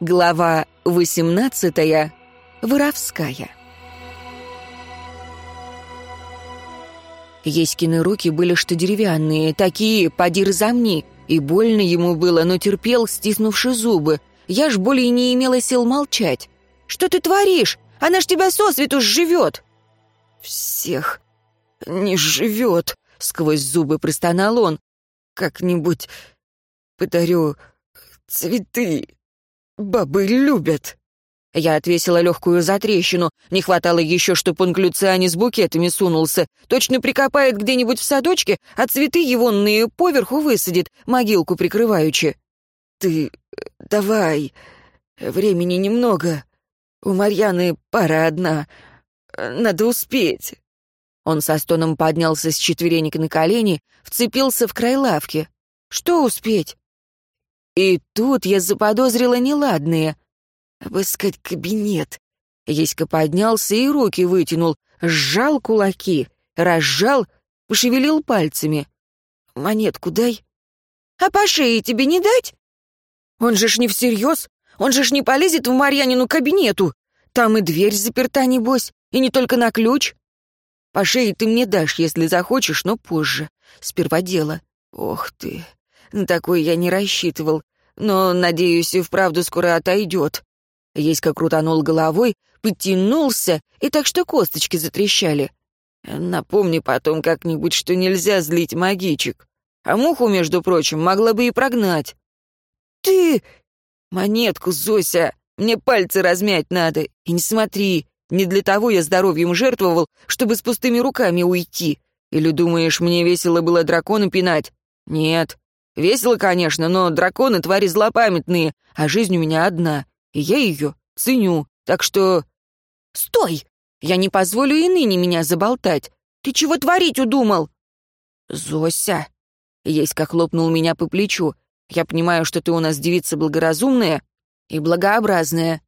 Глава 18. Воровская. Еськины руки были что деревянные, такие, поди разомни, и больно ему было, но терпел, стиснувши зубы. Я ж более не имела сил молчать. «Что ты творишь? Она ж тебя сосвету живет!» «Всех не живет», — сквозь зубы простонал он. «Как-нибудь подарю цветы». «Бабы любят». Я отвесила легкую затрещину. Не хватало еще, чтобы он к Люциане с букетами сунулся. Точно прикопает где-нибудь в садочке, а цветы егонные поверху высадит, могилку прикрываючи. «Ты давай. Времени немного. У Марьяны пара одна. Надо успеть». Он со стоном поднялся с четверенек на колени, вцепился в край лавки. «Что успеть?» И тут я заподозрила неладное. «Обыскать кабинет». Еська поднялся и руки вытянул, сжал кулаки, разжал, пошевелил пальцами. «Монетку дай». «А по шее тебе не дать?» «Он же ж не всерьез, он же ж не полезет в Марьянину кабинету. Там и дверь заперта, небось, и не только на ключ. По шее ты мне дашь, если захочешь, но позже. Сперва дело. Ох ты, на такой я не рассчитывал но, надеюсь, и вправду скоро отойдет. Еська крутанул головой, подтянулся, и так что косточки затрещали. Напомни потом как-нибудь, что нельзя злить магичек. А муху, между прочим, могла бы и прогнать. Ты... Монетку, Зося, мне пальцы размять надо. И не смотри, не для того я здоровьем жертвовал, чтобы с пустыми руками уйти. Или думаешь, мне весело было дракона пинать? Нет, Весело, конечно, но драконы — твари злопамятные, а жизнь у меня одна, и я ее ценю, так что... Стой! Я не позволю и ныне меня заболтать. Ты чего творить удумал? Зося. Есть как хлопнул меня по плечу. Я понимаю, что ты у нас девица благоразумная и благообразная.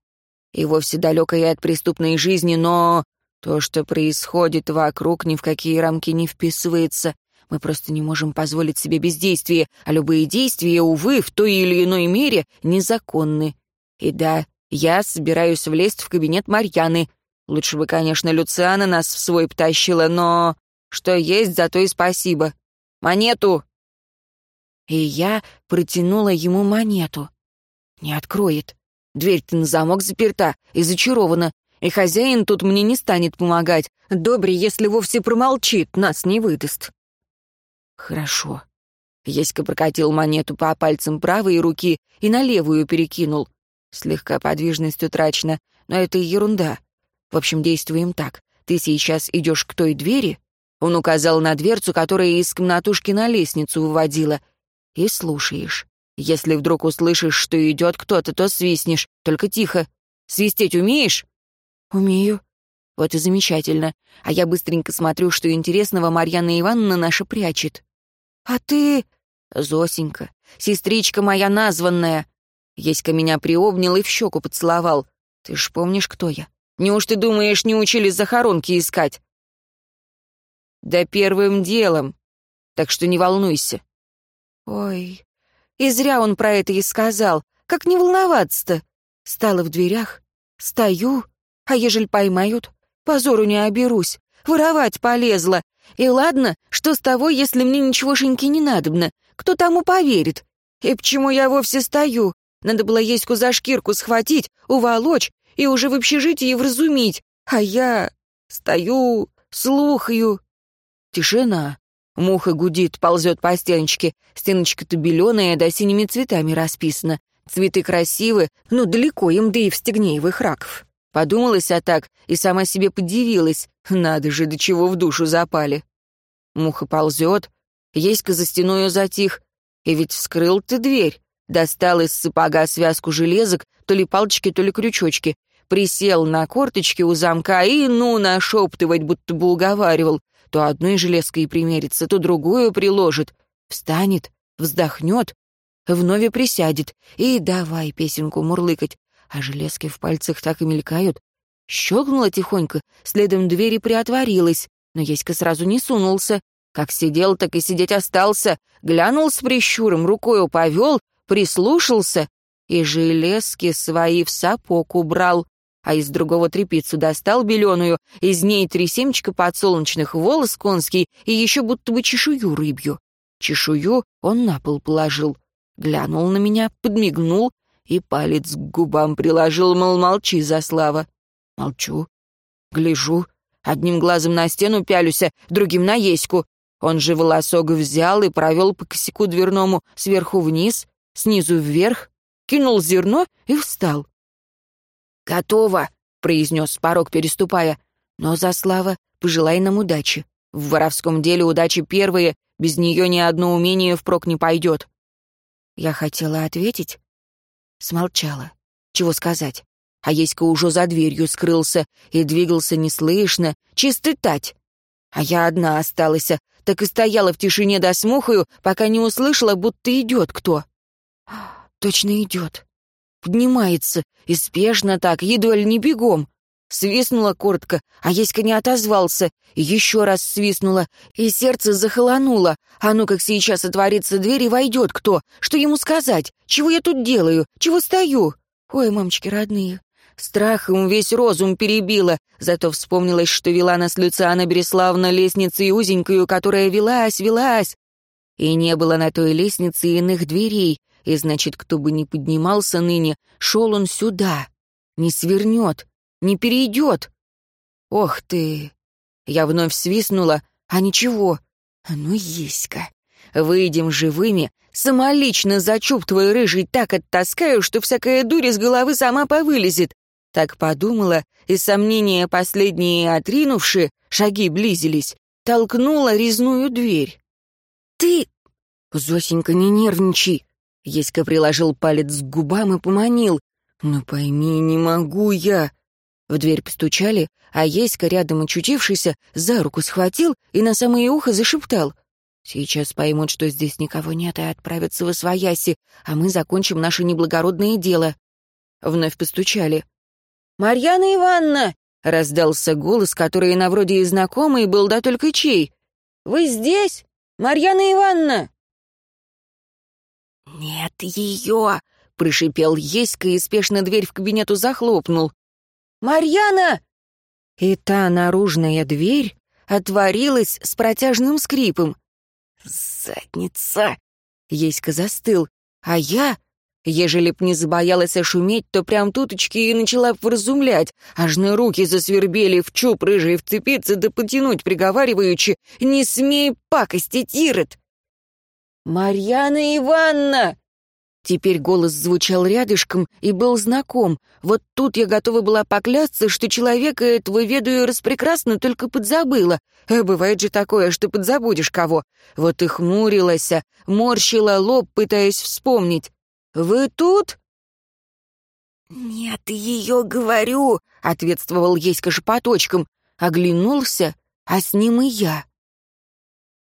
И вовсе далекая от преступной жизни, но... То, что происходит вокруг, ни в какие рамки не вписывается. Мы просто не можем позволить себе бездействие, а любые действия, увы, в той или иной мере незаконны. И да, я собираюсь влезть в кабинет Марьяны. Лучше бы, конечно, Люциана нас в свой потащила, но... Что есть, зато и спасибо. Монету!» И я протянула ему монету. Не откроет. Дверь-то на замок заперта и зачарована, и хозяин тут мне не станет помогать. Добрый, если вовсе промолчит, нас не выдаст. «Хорошо». Еська прокатил монету по пальцам правой руки и на левую перекинул. Слегка подвижность утрачена, но это ерунда. В общем, действуем так. Ты сейчас идешь к той двери, он указал на дверцу, которая из комнатушки на лестницу выводила, и слушаешь. Если вдруг услышишь, что идет кто-то, то свистнешь, только тихо. Свистеть умеешь? Умею. Вот и замечательно. А я быстренько смотрю, что интересного Марьяна Ивановна наша прячет. «А ты...» «Зосенька, сестричка моя названная». Еська меня приобнял и в щеку поцеловал. «Ты ж помнишь, кто я? Неужто думаешь, не учились захоронки искать?» «Да первым делом. Так что не волнуйся». «Ой, и зря он про это и сказал. Как не волноваться-то? Стала в дверях, стою, а ежель поймают, позору не оберусь. Воровать полезла. И ладно, что с того, если мне ничегошеньки не надобно? Кто тому поверит? И почему я вовсе стою? Надо было Еську за шкирку схватить, уволочь и уже в общежитии вразумить. А я стою, слухаю. Тишина. Муха гудит, ползет по стеночке. Стеночка-то беленая, да синими цветами расписана. Цветы красивы, но далеко им, да и в стегнеевых раков. Подумалась а так и сама себе подивилась. Надо же, до чего в душу запали. Муха ползет, Еська за стеною затих. И ведь вскрыл ты дверь. Достал из сапога связку железок, то ли палочки, то ли крючочки. Присел на корточки у замка и, ну, нашептывать, будто бы уговаривал. То одной железкой примерится, то другую приложит. Встанет, вздохнет, вновь присядет. И давай песенку мурлыкать а железки в пальцах так и мелькают. Щелкнула тихонько, следом двери приотворилась, но Еська сразу не сунулся. Как сидел, так и сидеть остался, глянул с прищуром, рукою повел, прислушался и железки свои в сапог убрал, а из другого трепицу достал беленую, из ней три семечка подсолнечных, волос конский и еще будто бы чешую рыбью. Чешую он на пол положил, глянул на меня, подмигнул и палец к губам приложил, мол, молчи, Заслава. Молчу, гляжу, одним глазом на стену пялюся, другим на Еську. Он же волосок взял и провел по косяку дверному сверху вниз, снизу вверх, кинул зерно и встал. «Готово», — произнес порог, переступая. «Но, Заслава, пожелай нам удачи. В воровском деле удачи первые, без нее ни одно умение впрок не пойдет». Я хотела ответить, смолчала. Чего сказать? А Еська уже за дверью скрылся и двигался неслышно, чистый тать. А я одна осталась, так и стояла в тишине до смухаю, пока не услышала, будто идет кто. Точно идет. Поднимается, и спешно так, едва ли не бегом. Свистнула коротко, а Еська не отозвался. Еще раз свистнула, и сердце захолонуло. А ну как сейчас отворится дверь и войдет кто? Что ему сказать? Чего я тут делаю? Чего стою? Ой, мамочки родные. Страхом весь розум перебила, зато вспомнилось, что вела нас Люциана Береславна лестницей узенькую, которая велась, велась. И не было на той лестнице иных дверей, и значит, кто бы ни поднимался ныне, шел он сюда. Не свернет, не перейдет. Ох ты! Я вновь свистнула, а ничего. Ну, есть-ка. Выйдем живыми, самолично зачуп твой рыжий так оттаскаю, что всякая дурь из головы сама повылезет. Так подумала, и сомнения последние отринувши, шаги близились, толкнула резную дверь. «Ты...» «Зосенька, не нервничай!» Еська приложил палец к губам и поманил. «Ну пойми, не могу я!» В дверь постучали, а Еська, рядом очутившийся, за руку схватил и на самое ухо зашептал. «Сейчас поймут, что здесь никого нет, и отправятся в Освояси, а мы закончим наше неблагородное дело». Вновь постучали. «Марьяна Ивановна!» — раздался голос, который на вроде и знакомый был, да только чей. «Вы здесь? Марьяна Ивановна!» «Нет ее!» — пришипел Еська и спешно дверь в кабинету захлопнул. «Марьяна!» И та наружная дверь отворилась с протяжным скрипом. «Задница!» Еська застыл, а я, ежели б не забоялась ошуметь, то прям туточки и начала вразумлять, аж на руки засвербели в чуб рыжий вцепиться да потянуть, приговариваючи «Не смей пакостить, Ирод!» «Марьяна Ивановна!» Теперь голос звучал рядышком и был знаком. Вот тут я готова была поклясться, что человека этого ведаю распрекрасно, только подзабыла. Э, бывает же такое, что подзабудешь кого. Вот и хмурилась, морщила лоб, пытаясь вспомнить. «Вы тут?» «Нет, ее говорю», — ответствовал Еська шепоточком. Оглянулся, а с ним и я.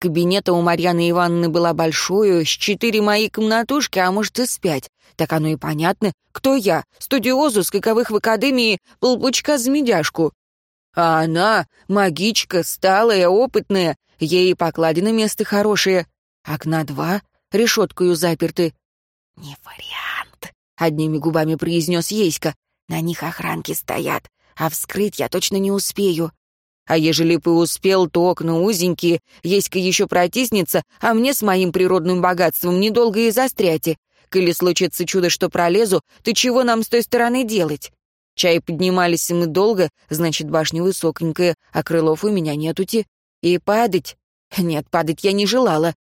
Кабинета у Марьяны Ивановны была большую, с четыре мои комнатушки, а может и с пять. Так оно и понятно. Кто я? Студиозус, каковых в академии полпучка за медяшку. А она магичка, сталая, опытная, ей покладено место хорошее. Окна два, решеткою заперты. «Не вариант», — одними губами произнес Еська. «На них охранки стоят, а вскрыть я точно не успею. А ежели бы успел, то окна узенькие, есть-ка еще протиснется, а мне с моим природным богатством недолго и застряти. Коли случится чудо, что пролезу, то чего нам с той стороны делать? Чай поднимались мы долго, значит, башня высоконькая, а крылов у меня нетути. И падать? Нет, падать я не желала.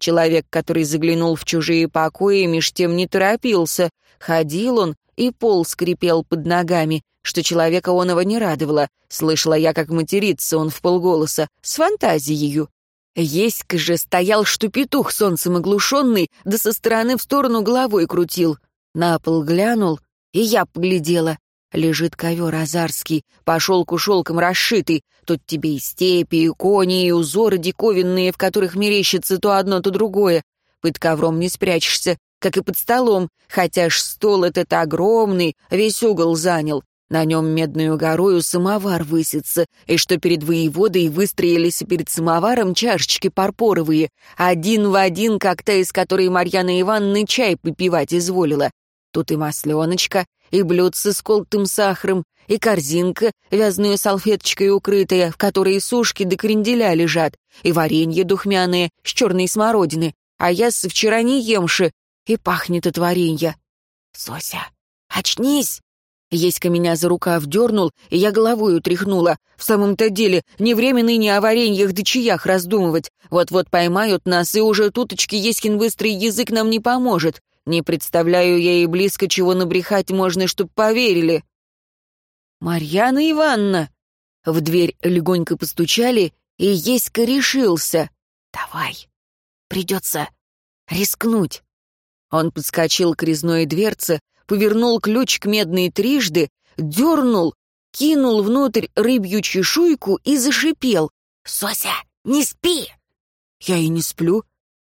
Человек, который заглянул в чужие покои, меж тем не торопился. Ходил он, и пол скрипел под ногами, что человека оного не радовало. Слышала я, как матерится он в полголоса, с фантазией. Еська же стоял, что петух солнцем оглушенный, да со стороны в сторону головой крутил. На пол глянул, и я поглядела. Лежит ковер азарский, по шелку шелком расшитый. Тут тебе и степи, и кони, и узоры диковинные, в которых мерещится то одно, то другое. Под ковром не спрячешься, как и под столом, хотя ж стол этот огромный, весь угол занял. На нем медную горою самовар высится, и что перед воеводой выстроились перед самоваром чашечки парпоровые, один в один, как та, из которой Марьяна Ивановна чай попивать изволила. Тут и масленочка, и блюдце с колтым сахаром, и корзинка, вязаную салфеточкой укрытая, в которой сушки до кренделя лежат, и варенье духмяное с черной смородины, а я с вчера не емши, и пахнет от варенья. «Сося, очнись!» Еська меня за рукав дернул, и я головой утряхнула. В самом-то деле, не время ныне о вареньях да чаях раздумывать. Вот-вот поймают нас, и уже туточки Еськин быстрый язык нам не поможет. Не представляю я и близко, чего набрехать можно, чтоб поверили. «Марьяна Ивановна!» В дверь легонько постучали, и Еська решился. «Давай, придется рискнуть». Он подскочил к резной дверце, повернул ключ к медной трижды, дернул, кинул внутрь рыбью чешуйку и зашипел. «Сося, не спи!» «Я и не сплю».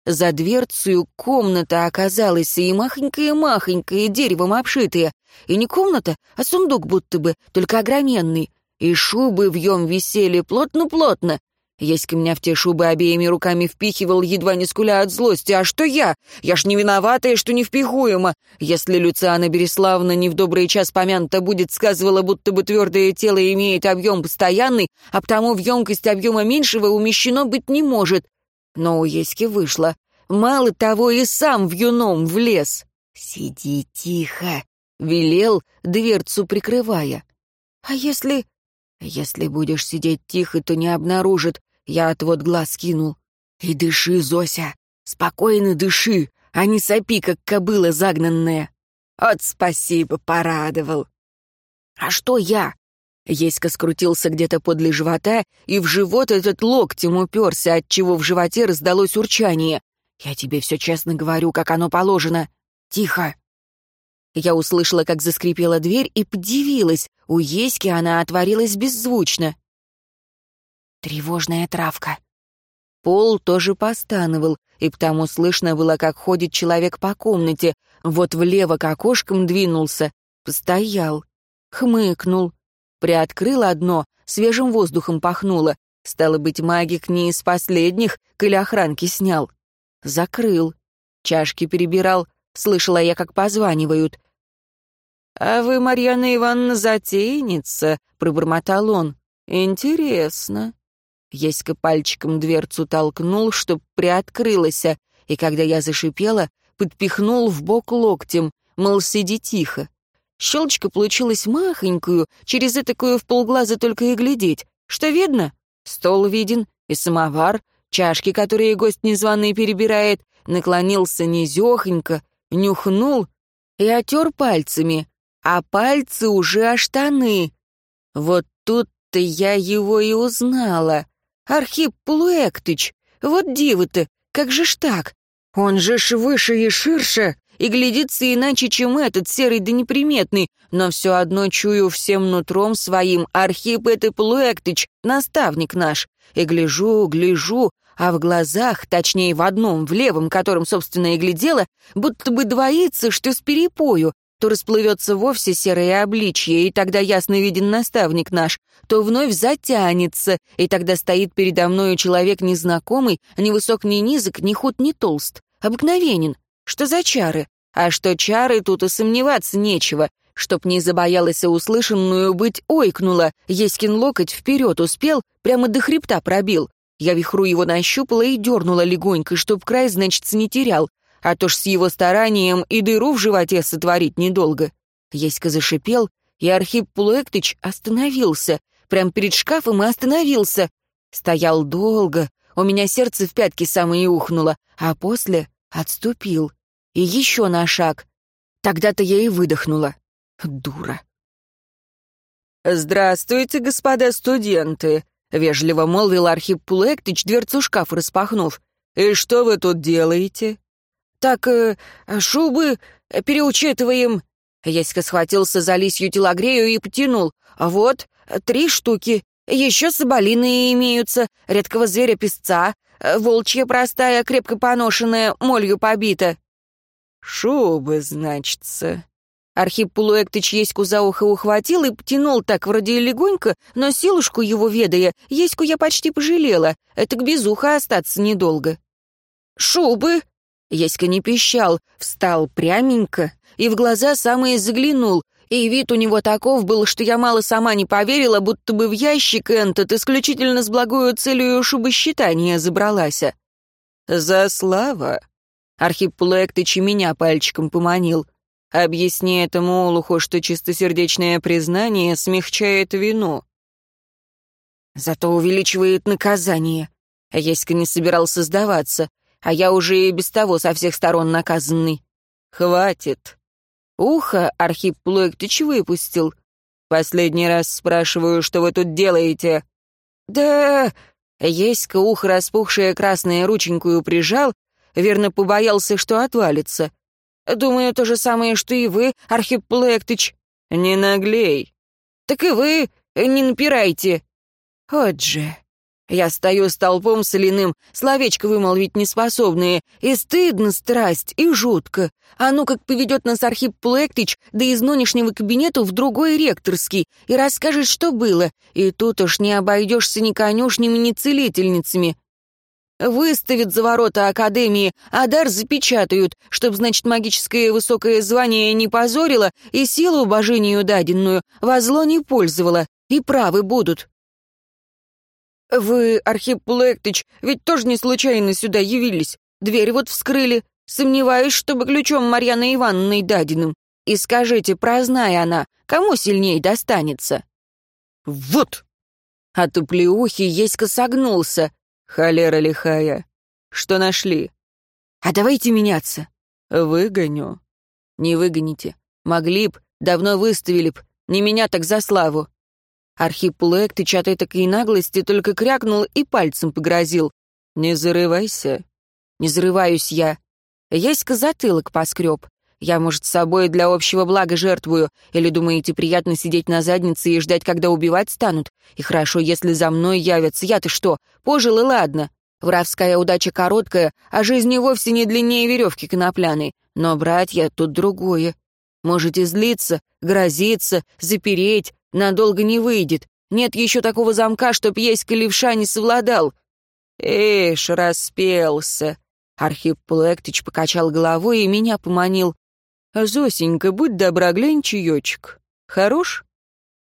За дверцей комната оказалась и махонькая-махонькая, деревом обшитая. И не комната, а сундук будто бы, только огроменный. И шубы в нем висели плотно-плотно, Еська меня в те шубы обеими руками впихивал, едва не скуля от злости. А что я? Я ж не виноватая, что не впихуема. Если Люциана Береславна не в добрый час помянута будет, сказывала, будто бы твердое тело имеет объем постоянный, а потому в емкость объема меньшего умещено быть не может. Но у Еськи вышло. Мало того, и сам в юном влез. «Сиди тихо», — велел, дверцу прикрывая. «А если...» «Если будешь сидеть тихо, то не обнаружит. Я отвод глаз кинул. «И дыши, Зося, спокойно дыши, а не сопи, как кобыла загнанная». «От спасибо, порадовал». «А что я?» Еська скрутился где-то подле живота, и в живот этот локтем уперся, отчего в животе раздалось урчание. «Я тебе все честно говорю, как оно положено. Тихо!» Я услышала, как заскрипела дверь, и подивилась. У Еськи она отворилась беззвучно. Тревожная травка. Пол тоже постановал, и потому слышно было, как ходит человек по комнате. Вот влево к окошкам двинулся, постоял, хмыкнул, приоткрыл одно, свежим воздухом пахнуло. Стало быть, магик не из последних, коль охранки снял. Закрыл. Чашки перебирал, слышала я, как позванивают. «А вы, Марьяна Ивановна, затейница», — пробормотал он. «Интересно». Еська пальчиком дверцу толкнул, чтоб приоткрылась, и когда я зашипела, подпихнул в бок локтем, мол, сиди тихо. Щелчка получилась махонькую, через этакую в полглаза только и глядеть. Что видно? Стол виден, и самовар, чашки, которые гость незваный перебирает, наклонился низехонько, нюхнул и отер пальцами, а пальцы уже о штаны. Вот тут-то я его и узнала. Архип Полуэктыч, вот диво-то, как же ж так? Он же ж выше и ширше, и глядится иначе, чем этот, серый да неприметный, но все одно чую всем нутром своим, Архип это Полуэктыч, наставник наш. И гляжу, гляжу, а в глазах, точнее в одном, в левом, которым, собственно, и глядела, будто бы двоится, что с перепою, то расплывется вовсе серое обличье, и тогда ясно виден наставник наш, то вновь затянется, и тогда стоит передо мною человек незнакомый, ни высок, ни низок, ни худ, ни толст, обыкновенен. Что за чары? А что чары, тут и сомневаться нечего. Чтоб не забоялась услышанную быть, ойкнула, Еськин локоть вперед успел, прямо до хребта пробил. Я вихру его нащупала и дернула легонько, чтоб край, значит, не терял а то ж с его старанием и дыру в животе сотворить недолго. Еська зашипел, и Архип Пулуэктыч остановился, прям перед шкафом и остановился. Стоял долго, у меня сердце в пятки самое ухнуло, а после отступил. И еще на шаг. Тогда-то я и выдохнула. Дура. «Здравствуйте, господа студенты», — вежливо молвил Архип Пулуэктыч, дверцу шкафа распахнув. «И что вы тут делаете?» «Так, э, шубы переучитываем». Яська схватился за лисью телогрею и потянул. «Вот, три штуки. Еще соболиные имеются, редкого зверя-песца, волчья простая, крепко поношенная, молью побита». «Шубы, значится». Архип Пулуэктыч Еську за ухо ухватил и потянул так вроде легонько, но силушку его ведая, Еську я почти пожалела. Это к без уха остаться недолго. «Шубы!» Еська не пищал, встал пряменько и в глаза самые заглянул, и вид у него таков был, что я мало сама не поверила, будто бы в ящик этот исключительно с благою целью шубосчитания забралась. «За слава!» Архип Пулуэктыч меня пальчиком поманил. Объясни этому олуху, что чистосердечное признание смягчает вину. Зато увеличивает наказание. Еська не собирался сдаваться, а я уже и без того со всех сторон наказанный. Хватит. Ухо Архип Плоектыч выпустил. Последний раз спрашиваю, что вы тут делаете. Да... Еська ухо распухшее красное рученькую прижал, верно побоялся, что отвалится. Думаю, то же самое, что и вы, Архип Плектыч. Не наглей. Так и вы не напирайте. Вот же. Я стою с толпом соляным, словечко вымолвить неспособные, и стыдно страсть, и жутко. А ну как поведет нас Архип Плектыч, да из нынешнего кабинета в другой ректорский, и расскажет, что было, и тут уж не обойдешься ни конюшнями, ни целительницами. Выставят за ворота Академии, а дар запечатают, чтоб, значит, магическое высокое звание не позорило и силу божинию даденную во зло не пользовало, и правы будут. Вы, Архип Лектыч, ведь тоже не случайно сюда явились. Дверь вот вскрыли. Сомневаюсь, чтобы ключом Марьяны Ивановной даденным. И скажите, прозная она, кому сильней достанется? Вот! От уплеухи Еська согнулся. Холера лихая. Что нашли? А давайте меняться. Выгоню. Не выгоните. Могли б, давно выставили б. Не меня так за славу. Архип Луэктыч от этой наглости только крякнул и пальцем погрозил. «Не зарывайся». «Не зарываюсь я». Яська затылок поскреб. Я, может, с собой для общего блага жертвую. Или думаете, приятно сидеть на заднице и ждать, когда убивать станут? И хорошо, если за мной явятся. Я-то что, пожил и ладно. Воровская удача короткая, а жизнь и вовсе не длиннее веревки конопляной. Но, братья, тут другое. Можете злиться, грозиться, запереть. Надолго не выйдет. Нет еще такого замка, чтоб есть левша не совладал. Эш, распелся. Архип Плектыч покачал головой и меня поманил. «Зосенька, будь добра, глянь чаечек. Хорош?»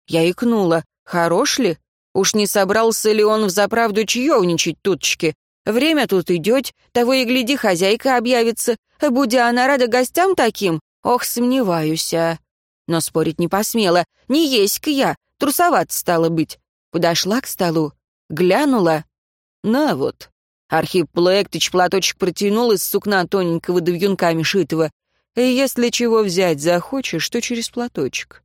Я икнула. «Хорош ли? Уж не собрался ли он взаправду чаевничать тутчки? Время тут идет, того и гляди, хозяйка объявится. Будя она рада гостям таким, ох, сомневаюсь, а...» Но спорить не посмела. «Не есть-ка я, трусоват стало быть». Подошла к столу, глянула. «На вот». Архип Плектыч платочек протянул из сукна тоненького до вьюнками шитого. И если чего взять захочешь, то через платочек.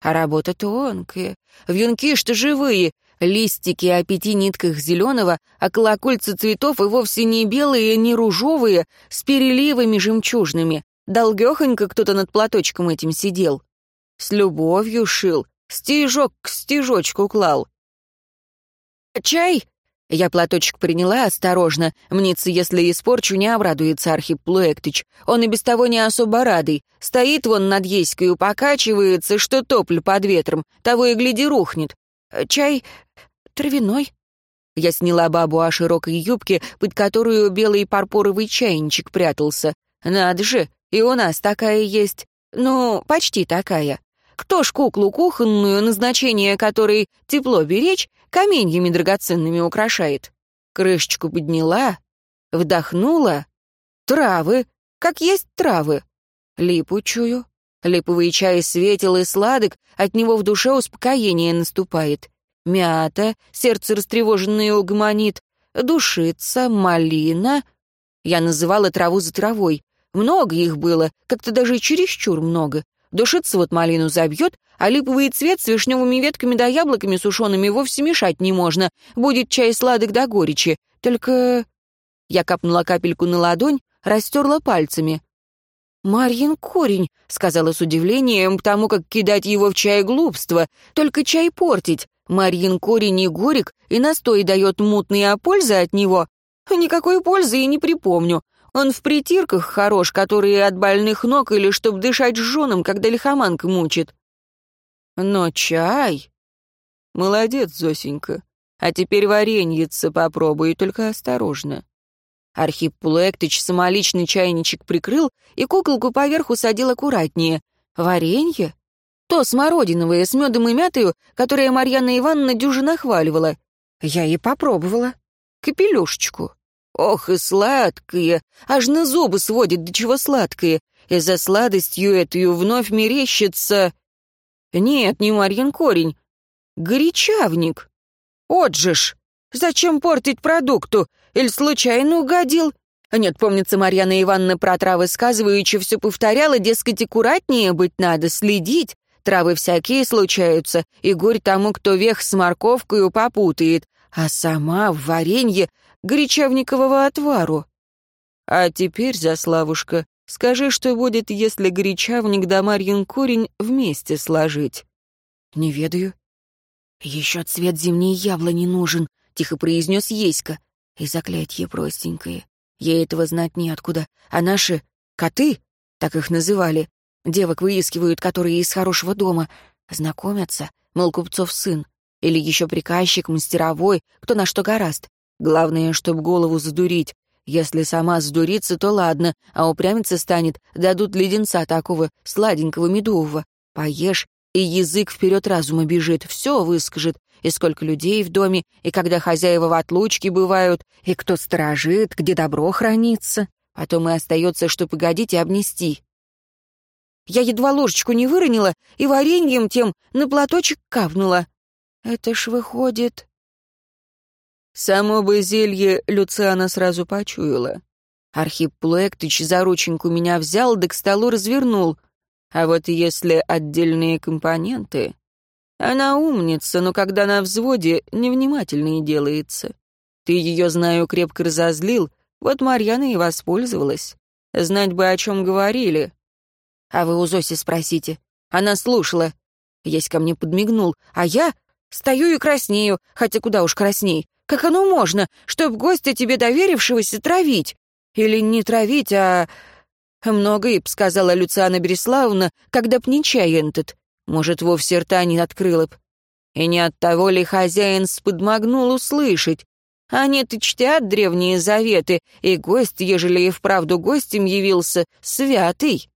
А работа тонкая. Вьюнки что живые. Листики о пяти нитках зеленого, а колокольцы цветов и вовсе не белые, не ружовые, с переливами жемчужными. Долгехонько кто-то над платочком этим сидел. С любовью шил, стежок к стежочку клал. «Чай?» Я платочек приняла осторожно. Мнится, если испорчу, не обрадуется Архип Плуэктыч. Он и без того не особо радый. Стоит вон над еською, покачивается, что топль под ветром. Того и гляди рухнет. Чай травяной. Я сняла бабу о широкой юбке, под которую белый парпоровый чайничек прятался. Надо же, и у нас такая есть. Ну, почти такая. Кто ж куклу кухонную, назначение которой тепло беречь, каменьями драгоценными украшает? Крышечку подняла, вдохнула. Травы, как есть травы. Липу чую. Липовый чай светел и сладок, от него в душе успокоение наступает. Мята, сердце растревоженное угомонит. Душица, малина. Я называла траву за травой. Много их было, как-то даже чересчур много. Душиться вот малину забьет, а липовый цвет с вишневыми ветками да яблоками сушеными вовсе мешать не можно. Будет чай сладок до горечи. Только...» Я капнула капельку на ладонь, растерла пальцами. «Марьин корень», — сказала с удивлением, потому как кидать его в чай глупство, только чай портить. Марьин корень и горек, и настой дает мутный, а пользы от него... Никакой пользы и не припомню. Он в притирках хорош, которые от больных ног или чтоб дышать с женом, когда лихоманка мучит. Но чай... Молодец, Зосенька. А теперь вареньице попробуй, только осторожно. Архип Пулуэктыч самоличный чайничек прикрыл и куколку поверху садил аккуратнее. Варенье? То смородиновое с медом и мятою, которое Марьяна Ивановна дюже нахваливала. Я и попробовала. Капелюшечку. Ох, и сладкое! Аж на зубы сводит, до чего сладкое. И за сладостью эту вновь мерещится... Нет, не Марьин корень. Горячавник. Отжиж! Зачем портить продукту? Или случайно угодил? Нет, помнится, Марьяна Ивановна про травы сказываючи все повторяла, дескать, аккуратнее быть надо, следить. Травы всякие случаются, и горь тому, кто вех с морковкою попутает, а сама в варенье горячавникового отвару. А теперь, Заславушка, скажи, что будет, если горячавник да Марьин корень вместе сложить? Не ведаю. Еще цвет зимней яблони нужен, тихо произнес Еська. И заклятье простенькое. Ей этого знать неоткуда. А наши коты, так их называли, девок выискивают, которые из хорошего дома, знакомятся, мол, купцов сын. Или еще приказчик, мастеровой, кто на что гораст. Главное, чтоб голову задурить. Если сама задурится, то ладно, а упрямиться станет, дадут леденца такого, сладенького, медового. Поешь, и язык вперед разума бежит, все выскажет, и сколько людей в доме, и когда хозяева в отлучке бывают, и кто сторожит, где добро хранится. Потом и остается, что погодить и обнести. Я едва ложечку не выронила и вареньем тем на платочек капнула. Это ж выходит... Само бы зелье Люциана сразу почуяла. Архип Плуэктыч за рученьку меня взял, да к столу развернул. А вот если отдельные компоненты... Она умница, но когда на взводе, невнимательной делается. Ты ее, знаю, крепко разозлил, вот Марьяна и воспользовалась. Знать бы, о чем говорили. А вы у Зоси спросите. Она слушала. Есть ко мне подмигнул, а я стою и краснею, хотя куда уж красней. Как оно можно, чтоб гостя тебе доверившегося травить? Или не травить, а... Многое б сказала Люциана Береславовна, когда б не чай этот. Может, вовсе рта не открыла б. И не от того ли хозяин сподмогнул услышать? Они-то чтят древние заветы, и гость, ежели и вправду гостем явился, святый.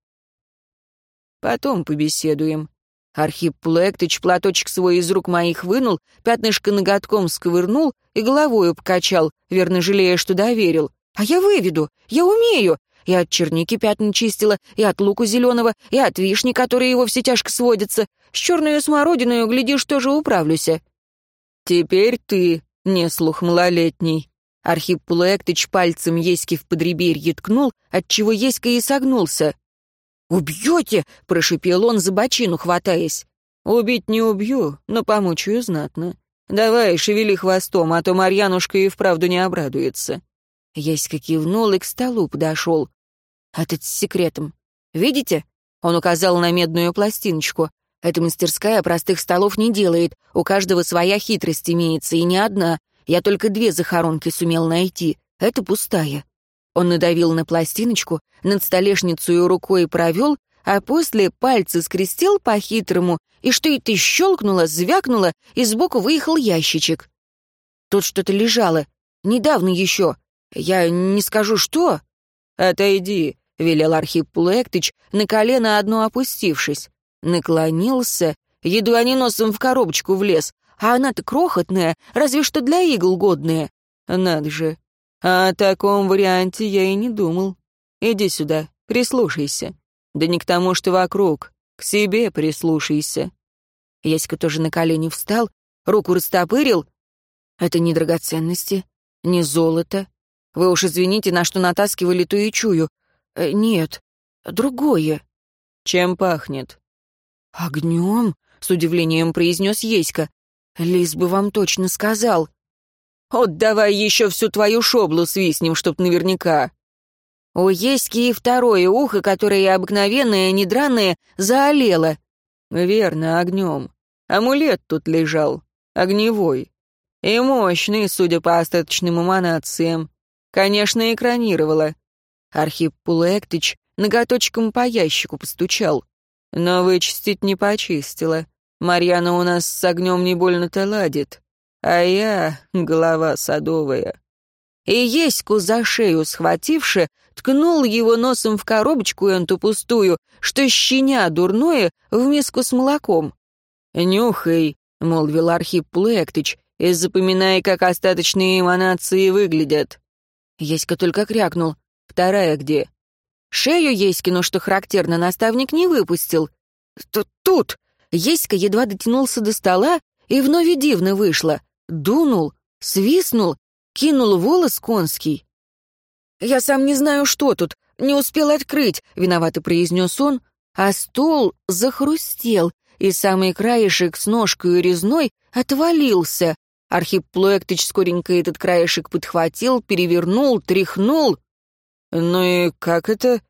Потом побеседуем. Архип Плектыч платочек свой из рук моих вынул, пятнышко ноготком сковырнул и головою покачал, верно жалея, что доверил. А я выведу, я умею. И от черники пятна чистила, и от луку зеленого, и от вишни, которые его все тяжко сводятся. С черную смородиною, глядишь, тоже управлюся. Теперь ты, не слух малолетний. Архип Плектыч пальцем Еськи в подреберье ткнул, отчего Еська и согнулся. «Убьете?» — прошипел он, за бочину хватаясь. «Убить не убью, но помучаю знатно. Давай, шевели хвостом, а то Марьянушка и вправду не обрадуется». Яська кивнул и к столу подошел. «Этот с секретом. Видите?» Он указал на медную пластиночку. «Эта мастерская простых столов не делает, у каждого своя хитрость имеется, и не одна. Я только две захоронки сумел найти. Это пустая. Он надавил на пластиночку, над столешницей рукой провел, а после пальцы скрестил по-хитрому, и что это щелкнуло, звякнуло, и сбоку выехал ящичек. Тут что-то лежало. Недавно еще. Я не скажу, что. «Отойди», — велел Архип Плуэктыч, на колено одно опустившись. Наклонился, едва не носом в коробочку влез, а она-то крохотная, разве что для игл годная. Надо же, о таком варианте я и не думал. Иди сюда, прислушайся. Да не к тому, что вокруг, к себе прислушайся. Яська тоже на колени встал, руку растопырил. Это не драгоценности, не золото. Вы уж извините, на что натаскивали ту и чую. Э, нет, другое. Чем пахнет? Огнем, с удивлением произнес Еська. Лис бы вам точно сказал. Вот давай еще всю твою шоблу свистнем, чтоб наверняка. У Еськи и второе ухо, которое обыкновенное, недраное, заолело. Верно, огнем. Амулет тут лежал, огневой. И мощный, судя по остаточным эманациям. Конечно, экранировало. Архип Пулуэктыч ноготочком по ящику постучал. Но вычистить не почистила. Марьяна у нас с огнем не больно-то ладит. А я — голова садовая. И Еську за шею схвативши, ткнул его носом в коробочку энту пустую, что щеня дурное в миску с молоком. «Нюхай», — молвил Архип Плектыч, «и запоминай, как остаточные эманации выглядят». Еська только крякнул. «Вторая где?» Шею Еськину, что характерно, наставник не выпустил. Тут! Еська едва дотянулся до стола, и вновь дивно вышло. Дунул, свистнул, кинул волос конский. «Я сам не знаю, что тут, не успел открыть», — виновато произнес он, а стол захрустел, и самый краешек с ножкой резной отвалился. Архип Плоектыч скоренько этот краешек подхватил, перевернул, тряхнул. «Ну и как это?»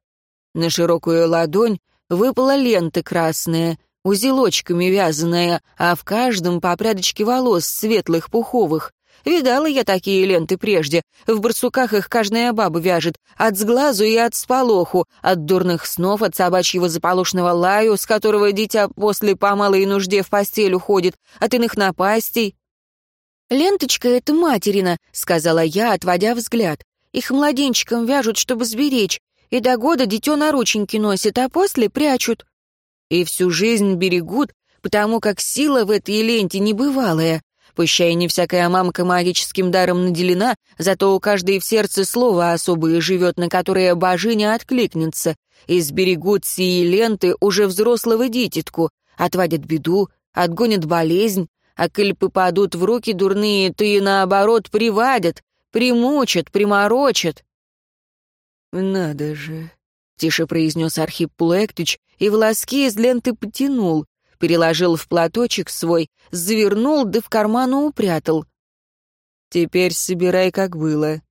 На широкую ладонь выпала лента красная, узелочками вязаная, а в каждом по прядочке волос светлых пуховых. Видала я такие ленты прежде. В барсуках их каждая баба вяжет. От сглазу и от сполоху, от дурных снов, от собачьего заполошного лаю, с которого дитя после по малой нужде в постель уходит, от иных напастей. «Ленточка — это материна», — сказала я, отводя взгляд. «Их младенчикам вяжут, чтобы сберечь, и до года дитё на рученьки носят, а после прячут. И всю жизнь берегут, потому как сила в этой ленте небывалая. Пущай не всякая мамка магическим даром наделена, зато у каждой в сердце слово особое живет, на которое божиня откликнется. И сберегут сии ленты уже взрослого дитятку, отводят беду, отгонят болезнь, а коль попадут в руки дурные, то и наоборот привадят, примучат, приморочат. «Надо же», — тише произнес Архип Плуэктыч, и волоски из ленты потянул переложил в платочек свой, завернул да в карману упрятал. «Теперь собирай, как было».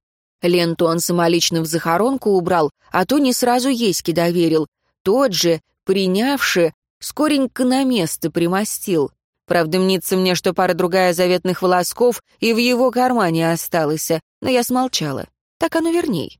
Ленту он самолично в захоронку убрал, а то не сразу Еське доверил. Тот же, принявши, скоренько на место примостил. Правда, мнится мне, что пара-другая заветных волосков и в его кармане осталась, но я смолчала. Так оно верней.